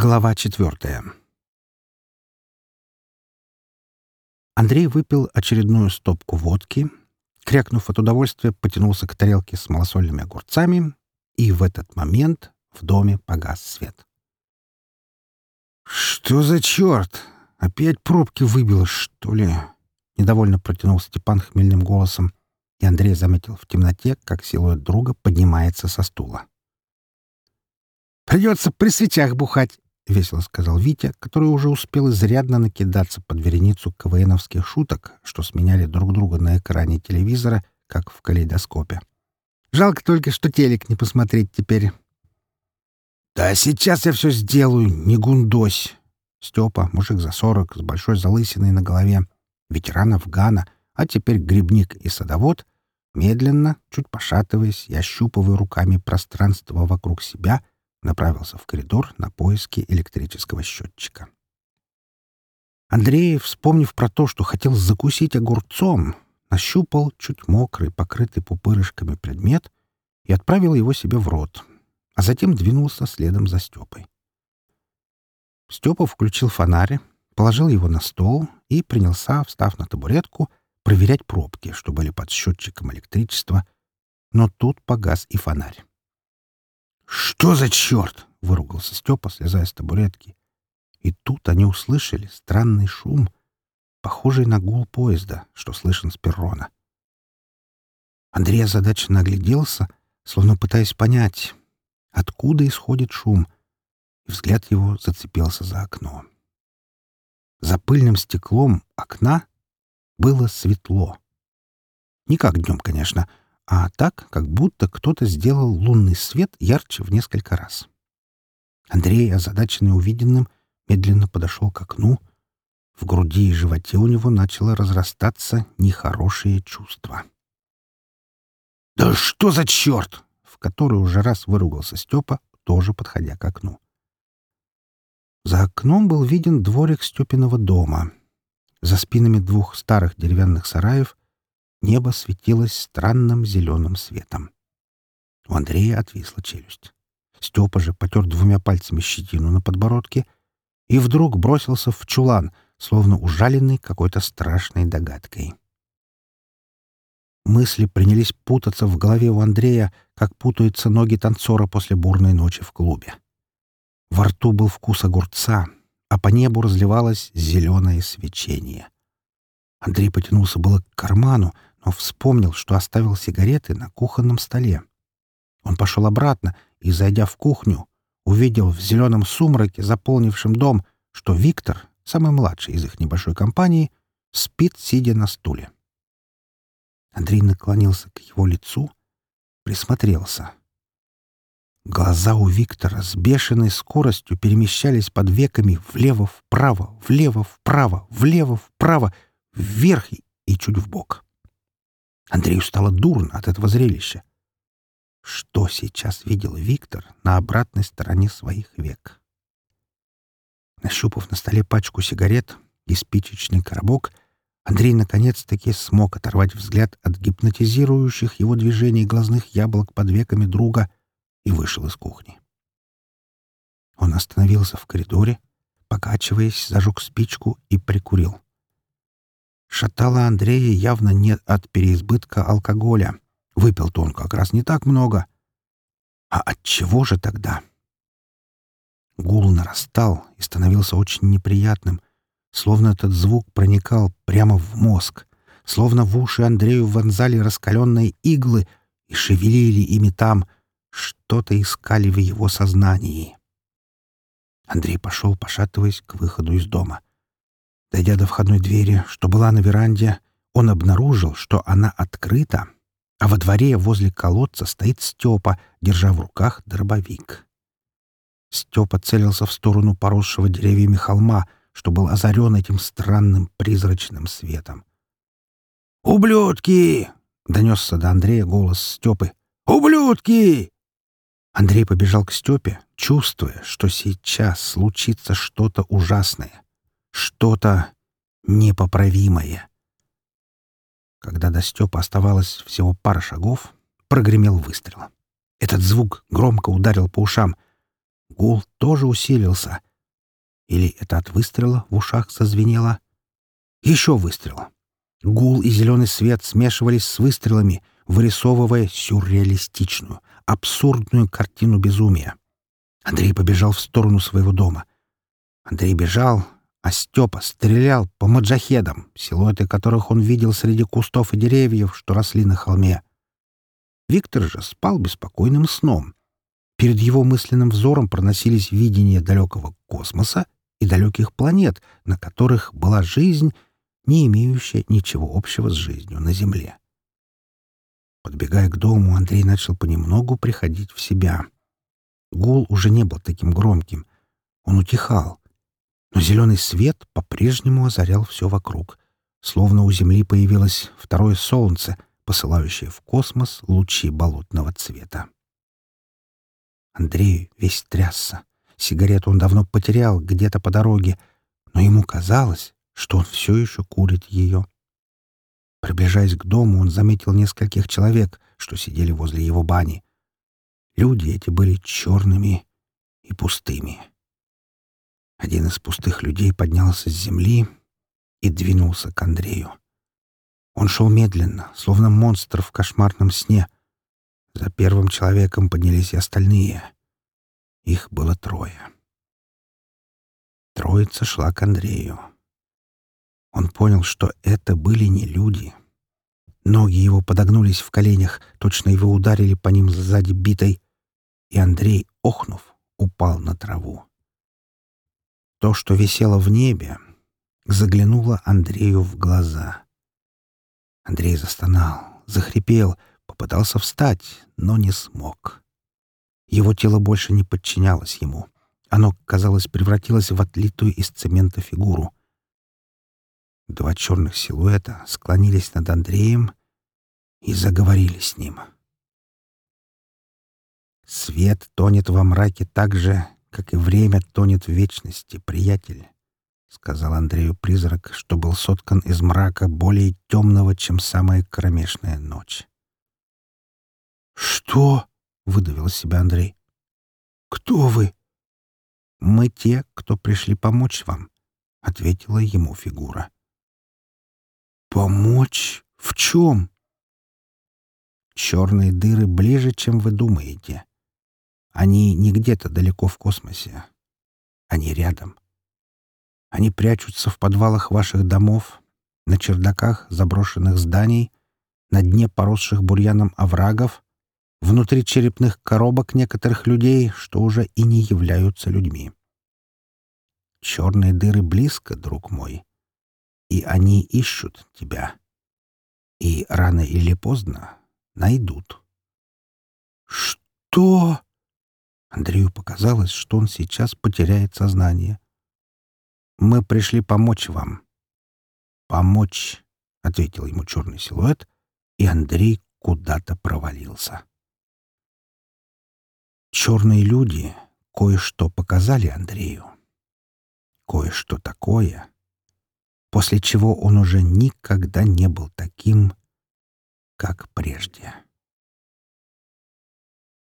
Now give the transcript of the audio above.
Глава четвертая. Андрей выпил очередную стопку водки, крякнув от удовольствия, потянулся к тарелке с малосольными огурцами, и в этот момент в доме погас свет. «Что за черт? Опять пробки выбило, что ли?» — недовольно протянул Степан хмельным голосом, и Андрей заметил в темноте, как силуэт друга поднимается со стула. «Придется при свечах бухать», — весело сказал Витя, который уже успел изрядно накидаться под вереницу КВНовских шуток, что сменяли друг друга на экране телевизора, как в калейдоскопе. «Жалко только, что телек не посмотреть теперь». «Да сейчас я все сделаю, не гундось!» Степа, мужик за сорок, с большой залысиной на голове, ветеран Афгана, а теперь грибник и садовод, медленно, чуть пошатываясь и ощупывая руками пространство вокруг себя — направился в коридор на поиски электрического счетчика. Андрей, вспомнив про то, что хотел закусить огурцом, нащупал чуть мокрый, покрытый пупырышками предмет и отправил его себе в рот, а затем двинулся следом за Степой. Степа включил фонарь, положил его на стол и принялся, встав на табуретку, проверять пробки, что были под счетчиком электричества, но тут погас и фонарь. «Что за черт?» — выругался Степа, слезая с табуретки. И тут они услышали странный шум, похожий на гул поезда, что слышен с перрона. Андрей озадаченно огляделся, словно пытаясь понять, откуда исходит шум, и взгляд его зацепился за окно. За пыльным стеклом окна было светло. Не как днем, конечно, а так, как будто кто-то сделал лунный свет ярче в несколько раз. Андрей, озадаченный увиденным, медленно подошел к окну. В груди и животе у него начало разрастаться нехорошее чувство. «Да что за черт!» — в который уже раз выругался Степа, тоже подходя к окну. За окном был виден дворик Степиного дома. За спинами двух старых деревянных сараев Небо светилось странным зеленым светом. У Андрея отвисла челюсть. Степа же потер двумя пальцами щетину на подбородке и вдруг бросился в чулан, словно ужаленный какой-то страшной догадкой. Мысли принялись путаться в голове у Андрея, как путаются ноги танцора после бурной ночи в клубе. Во рту был вкус огурца, а по небу разливалось зеленое свечение. Андрей потянулся было к карману, но вспомнил, что оставил сигареты на кухонном столе. Он пошел обратно и, зайдя в кухню, увидел в зеленом сумраке, заполнившем дом, что Виктор, самый младший из их небольшой компании, спит, сидя на стуле. Андрей наклонился к его лицу, присмотрелся. Глаза у Виктора с бешеной скоростью перемещались под веками влево-вправо, влево-вправо, влево-вправо, вверх и чуть вбок. Андрею стало дурно от этого зрелища. Что сейчас видел Виктор на обратной стороне своих век? Нащупав на столе пачку сигарет и спичечный коробок, Андрей наконец-таки смог оторвать взгляд от гипнотизирующих его движений глазных яблок под веками друга и вышел из кухни. Он остановился в коридоре, покачиваясь, зажег спичку и прикурил. Шатала Андрея явно не от переизбытка алкоголя. Выпил-то он как раз не так много. А от чего же тогда? Гул нарастал и становился очень неприятным, словно этот звук проникал прямо в мозг, словно в уши Андрею вонзали раскаленные иглы и шевелили ими там, что-то искали в его сознании. Андрей пошел, пошатываясь, к выходу из дома. Дойдя до входной двери, что была на веранде, он обнаружил, что она открыта, а во дворе возле колодца стоит Степа, держа в руках дробовик. Степа целился в сторону поросшего деревьями холма, что был озарен этим странным призрачным светом. «Ублюдки!» — донесся до Андрея голос Степы. «Ублюдки!» Андрей побежал к Степе, чувствуя, что сейчас случится что-то ужасное что-то непоправимое. Когда до Степа оставалось всего пара шагов, прогремел выстрел. Этот звук громко ударил по ушам. Гул тоже усилился, Или это от выстрела в ушах зазвенело? Еще выстрела. Гул и зеленый свет смешивались с выстрелами, вырисовывая сюрреалистичную, абсурдную картину безумия. Андрей побежал в сторону своего дома. Андрей бежал, а Степа стрелял по маджахедам, силуэты которых он видел среди кустов и деревьев, что росли на холме. Виктор же спал беспокойным сном. Перед его мысленным взором проносились видения далекого космоса и далеких планет, на которых была жизнь, не имеющая ничего общего с жизнью на Земле. Подбегая к дому, Андрей начал понемногу приходить в себя. Гул уже не был таким громким. Он утихал. Но зеленый свет по-прежнему озарял все вокруг, словно у Земли появилось второе солнце, посылающее в космос лучи болотного цвета. Андрей весь трясся. Сигарету он давно потерял где-то по дороге, но ему казалось, что он все еще курит ее. Приближаясь к дому, он заметил нескольких человек, что сидели возле его бани. Люди эти были черными и пустыми. Один из пустых людей поднялся с земли и двинулся к Андрею. Он шел медленно, словно монстр в кошмарном сне. За первым человеком поднялись и остальные. Их было трое. Троица шла к Андрею. Он понял, что это были не люди. Ноги его подогнулись в коленях, точно его ударили по ним сзади битой, и Андрей, охнув, упал на траву. То, что висело в небе, заглянуло Андрею в глаза. Андрей застонал, захрипел, попытался встать, но не смог. Его тело больше не подчинялось ему. Оно, казалось, превратилось в отлитую из цемента фигуру. Два черных силуэта склонились над Андреем и заговорили с ним. «Свет тонет во мраке так же, как и время тонет в вечности, приятель», — сказал Андрею призрак, что был соткан из мрака более темного, чем самая кромешная ночь. «Что?» — выдавил себя Андрей. «Кто вы?» «Мы те, кто пришли помочь вам», — ответила ему фигура. «Помочь? В чем?» «Черные дыры ближе, чем вы думаете. Они не где-то далеко в космосе. Они рядом. Они прячутся в подвалах ваших домов, на чердаках заброшенных зданий, на дне поросших бурьяном оврагов, внутри черепных коробок некоторых людей, что уже и не являются людьми. Черные дыры близко, друг мой, и они ищут тебя. И рано или поздно найдут. «Что?» Андрею показалось, что он сейчас потеряет сознание. «Мы пришли помочь вам». «Помочь», — ответил ему черный силуэт, и Андрей куда-то провалился. Черные люди кое-что показали Андрею. Кое-что такое, после чего он уже никогда не был таким, как прежде.